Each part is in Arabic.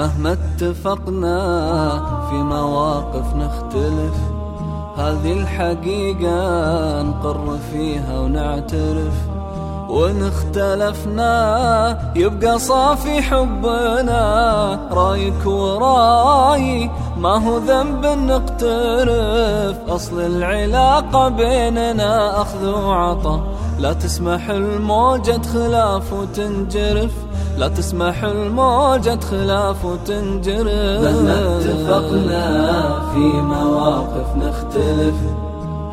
اتفقنا في مواقف نختلف هذه الحقيقة نقر فيها ونعترف. وإن اختلفنا يبقى صافي حبنا رأيك ورأي ما هو ذنب نقترف. أصل العلاقة بيننا أخذ وعطا لا تسمح الموجة خلاف وتنجرف. لا تسمح الموجة خلاف وتنجرف. مهما اتفقنا في مواقف نختلف.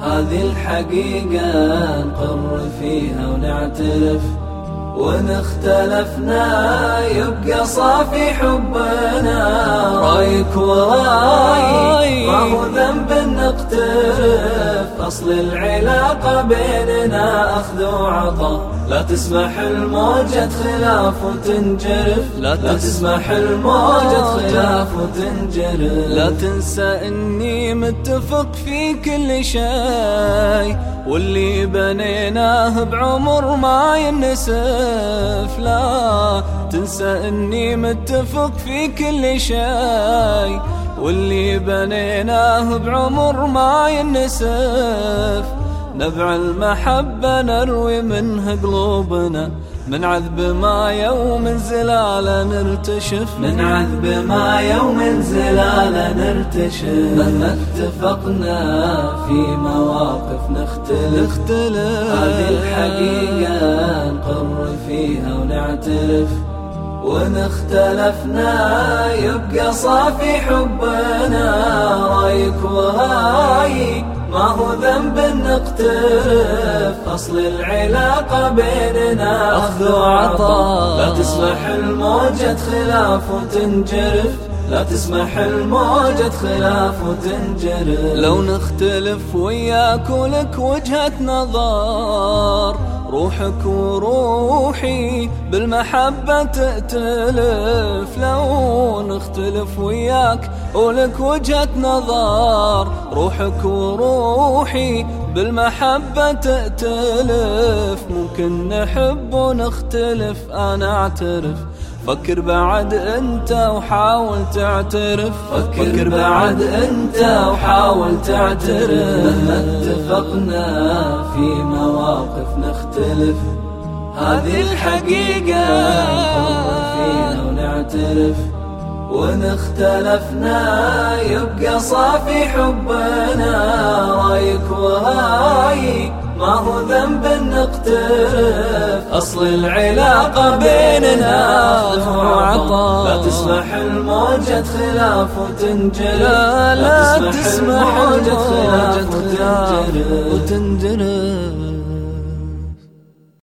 هذه الحقيقة نقر فيها ونعترف. وإن اختلفنا يبقى صافي حبنا. رأيك وراي هو ذنب نقترف. أصل العلاقة بيننا أخذ وعطا لا تسمح الموجة خلاف وتنجرف. لا تسمح الموجة خلاف وتنجرف. لا تنسى إني متفق في كل شيء. واللي بنيناه بعمر ما ينسف. لا تنسى إني متفق في كل شيء. واللي بنيناه بعمر ما ينسف. نبع المحبة نروي منه قلوبنا. من عذب ما يوم زلالة نرتشف. من عذب ما يوم زلالة نرتشف. مهما اتفقنا في مواقف نختلف. نختلف. هذه الحقيقة نقر فيها ونعترف. وإن اختلفنا يبقى صافي حبنا. رأيك وراي ما هو ذنب نقترف. أصل العلاقة بيننا أخذ وعطاء. لا تسمح الموجة خلاف وتنجرف. لا تسمح الموجة خلاف وتنجرف. لو نختلف وياك ولك وجهة نظر روحك وروحي بالمحبة تأتلف لو نختلف وياك ولك وجهة نظر. روحك وروحي بالمحبة تأتلف. ممكن نحب ونختلف أنا أعترف. فكر بعد أنت وحاول تعترف. فكر بعد أنت وحاول تعترف. مهما اتفقنا في مواقف نختلف. هذه الحقيقة. فينا ونعترف. وإن اختلفنا يبقى صافي حبنا. رايك وراي. ما هو ذنب نقترف. أصل العلاقة بيننا. وعطاء. لا تسمح الموجة خلاف وتنجرف. لا لا تسمح الموجة خلاف وتنجرف.